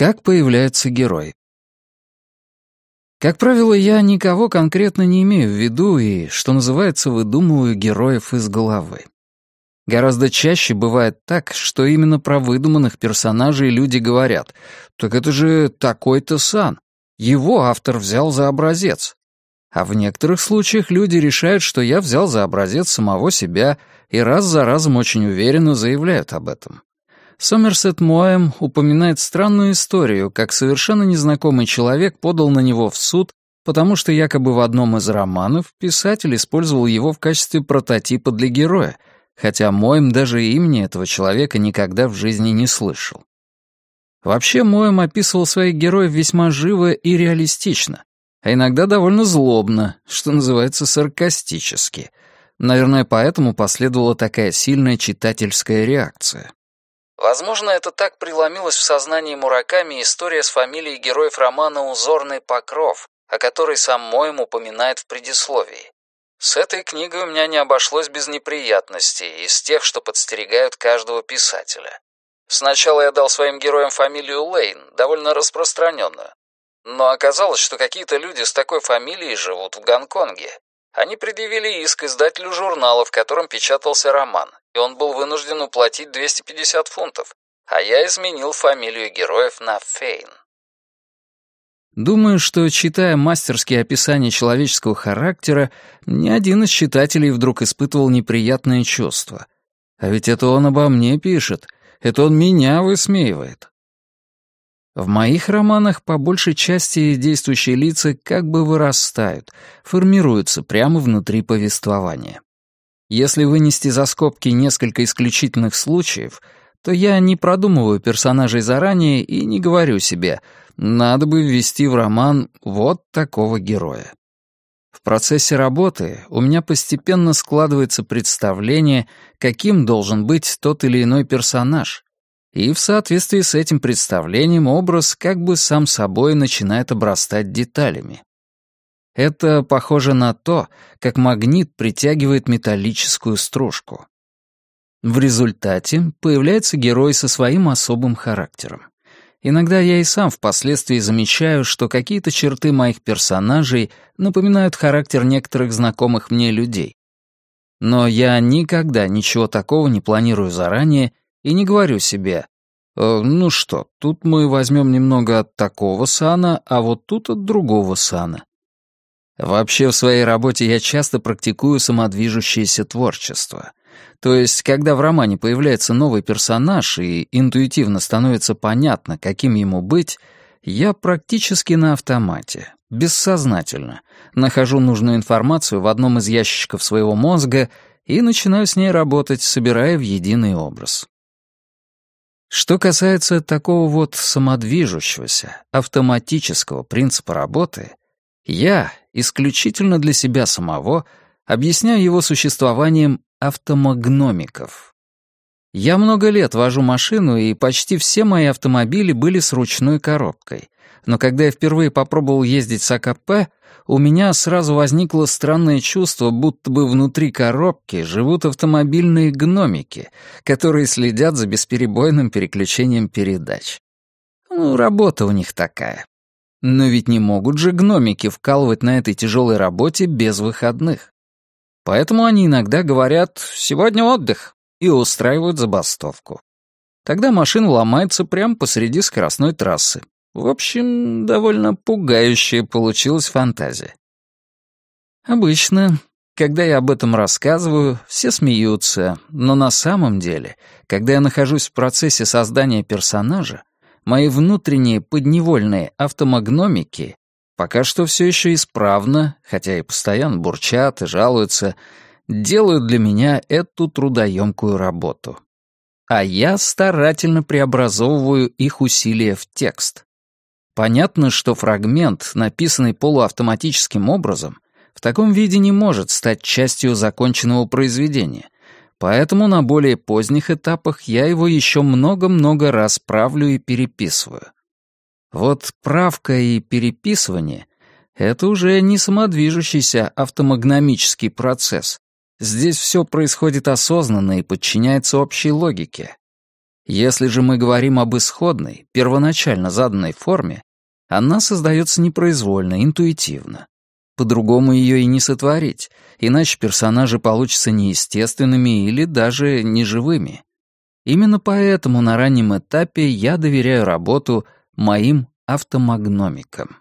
Как появляются герои? Как правило, я никого конкретно не имею в виду и, что называется, выдумываю героев из головы. Гораздо чаще бывает так, что именно про выдуманных персонажей люди говорят «Так это же такой-то сан, его автор взял за образец». А в некоторых случаях люди решают, что я взял за образец самого себя и раз за разом очень уверенно заявляют об этом. Сомерсет Моэм упоминает странную историю, как совершенно незнакомый человек подал на него в суд, потому что якобы в одном из романов писатель использовал его в качестве прототипа для героя, хотя Моэм даже имени этого человека никогда в жизни не слышал. Вообще Моэм описывал своих героев весьма живо и реалистично, а иногда довольно злобно, что называется саркастически. Наверное, поэтому последовала такая сильная читательская реакция. Возможно, это так преломилось в сознании Мураками история с фамилией героев романа «Узорный покров», о которой сам Моем упоминает в предисловии. С этой книгой у меня не обошлось без неприятностей, из тех, что подстерегают каждого писателя. Сначала я дал своим героям фамилию Лейн, довольно распространенную. Но оказалось, что какие-то люди с такой фамилией живут в Гонконге. Они предъявили иск издателю журнала, в котором печатался роман, и он был вынужден уплатить 250 фунтов, а я изменил фамилию героев на Фейн. Думаю, что, читая мастерские описания человеческого характера, ни один из читателей вдруг испытывал неприятное чувство. А ведь это он обо мне пишет, это он меня высмеивает. В моих романах по большей части действующие лица как бы вырастают, формируются прямо внутри повествования. Если вынести за скобки несколько исключительных случаев, то я не продумываю персонажей заранее и не говорю себе «надо бы ввести в роман вот такого героя». В процессе работы у меня постепенно складывается представление, каким должен быть тот или иной персонаж, и в соответствии с этим представлением образ как бы сам собой начинает обрастать деталями. Это похоже на то, как магнит притягивает металлическую стружку. В результате появляется герой со своим особым характером. Иногда я и сам впоследствии замечаю, что какие-то черты моих персонажей напоминают характер некоторых знакомых мне людей. Но я никогда ничего такого не планирую заранее и не говорю себе, «Э, ну что, тут мы возьмем немного от такого сана, а вот тут от другого сана. Вообще в своей работе я часто практикую самодвижущееся творчество. То есть, когда в романе появляется новый персонаж и интуитивно становится понятно, каким ему быть, я практически на автомате, бессознательно, нахожу нужную информацию в одном из ящичков своего мозга и начинаю с ней работать, собирая в единый образ. Что касается такого вот самодвижущегося, автоматического принципа работы, я, исключительно для себя самого, объясняю его существованием автомагномиков. Я много лет вожу машину, и почти все мои автомобили были с ручной коробкой. Но когда я впервые попробовал ездить с АКП, у меня сразу возникло странное чувство, будто бы внутри коробки живут автомобильные гномики, которые следят за бесперебойным переключением передач. Ну, работа у них такая. Но ведь не могут же гномики вкалывать на этой тяжелой работе без выходных. Поэтому они иногда говорят «сегодня отдых» и устраивают забастовку. Тогда машина ломается прямо посреди скоростной трассы, в общем, довольно пугающая получилась фантазия. Обычно, когда я об этом рассказываю, все смеются, но на самом деле, когда я нахожусь в процессе создания персонажа, мои внутренние подневольные автомагномики пока что все еще исправно, хотя и постоянно бурчат и жалуются, делают для меня эту трудоемкую работу. А я старательно преобразовываю их усилия в текст. Понятно, что фрагмент, написанный полуавтоматическим образом, в таком виде не может стать частью законченного произведения, поэтому на более поздних этапах я его еще много-много раз правлю и переписываю. Вот правка и переписывание — это уже не самодвижущийся автомагномический процесс. Здесь все происходит осознанно и подчиняется общей логике. Если же мы говорим об исходной, первоначально заданной форме, она создается непроизвольно, интуитивно. По-другому ее и не сотворить, иначе персонажи получатся неестественными или даже неживыми. Именно поэтому на раннем этапе я доверяю работу моим автомагномикам.